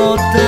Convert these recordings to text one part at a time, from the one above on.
我的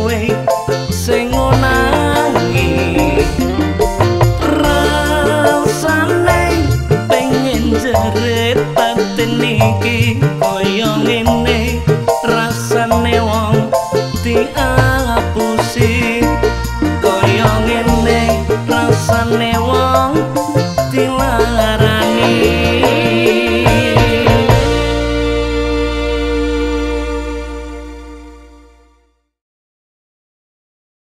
iki koyo ngene rasane wong tiang